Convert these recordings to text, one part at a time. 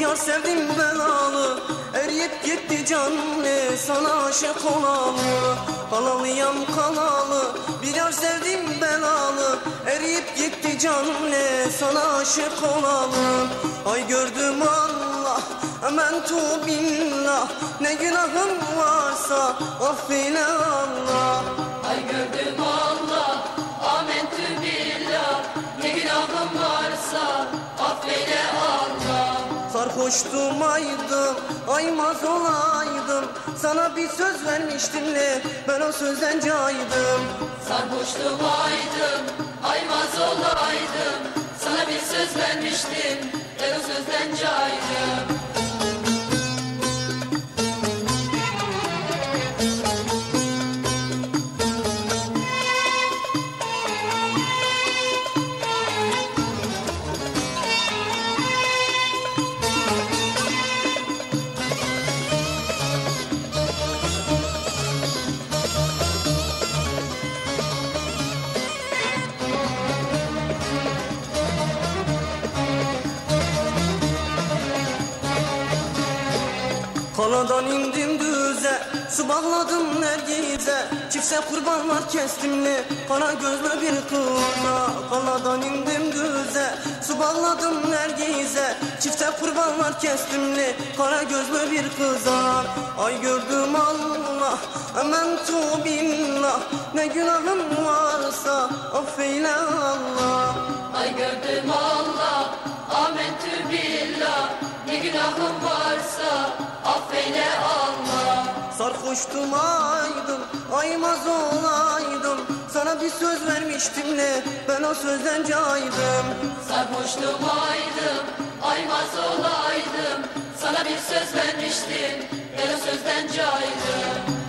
yar sevdim belalı. Eriyip gitti ne sana aşık olalı. Halalıyam kanalı bir yar sevdim belalı. Eriyip gitti ne sana aşık olalı. Ay gördüm Allah Amen tu Ne günahım varsa affeyle Allah. Ay gördüm Sarhoştum aydım, aymaz olaydım. Sana bir söz vermiştim ne, ben o sözden caydım. Sarhoştum aydım Aymaz olaydım. Sana bir söz vermiştim Ben o sözden caydım Kaladan indim düze, su bağladım nergize. Çiftse kurbanlar kestim ne, kara gözlü bir kıza Kaladan indim düze, su bağladım nergize. Çifte kurbanlar kestim ne, kara gözlü bir kıza. Ay gördüm Allah, tu billah Ne günahım varsa affeyle Allah. Ay gördüm Allah Amentü billah. Ne günahım varsa Sarhoştum aydım, aymaz olaydım. Sana bir söz vermiştim ne, ben o sözden caydım. Sarhoştum aydım Aymaz olaydım. Sana bir söz vermiştim Ben o sözden caydım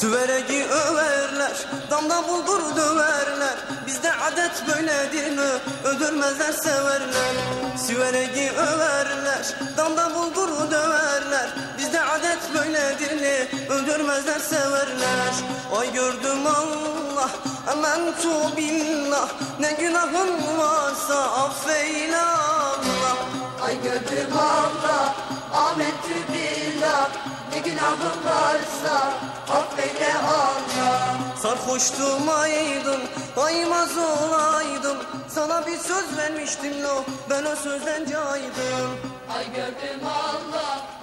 Süveregi överler, damda bulgur döverler. Bizde adet böyledir mi, öldürmezler severler. Süveregi överler, damda bulgur döverler. Bizde adet böyledir mi, öldürmezler severler. Ay gördüm Allah, amen tu billah Ne günahım varsa affeyle Allah. Ay gördüm Allah Sarhoştum aydım, aymaz olaydım. Sana bir söz vermiştim lo, ben o sözden caydım. Ay gördüm Allah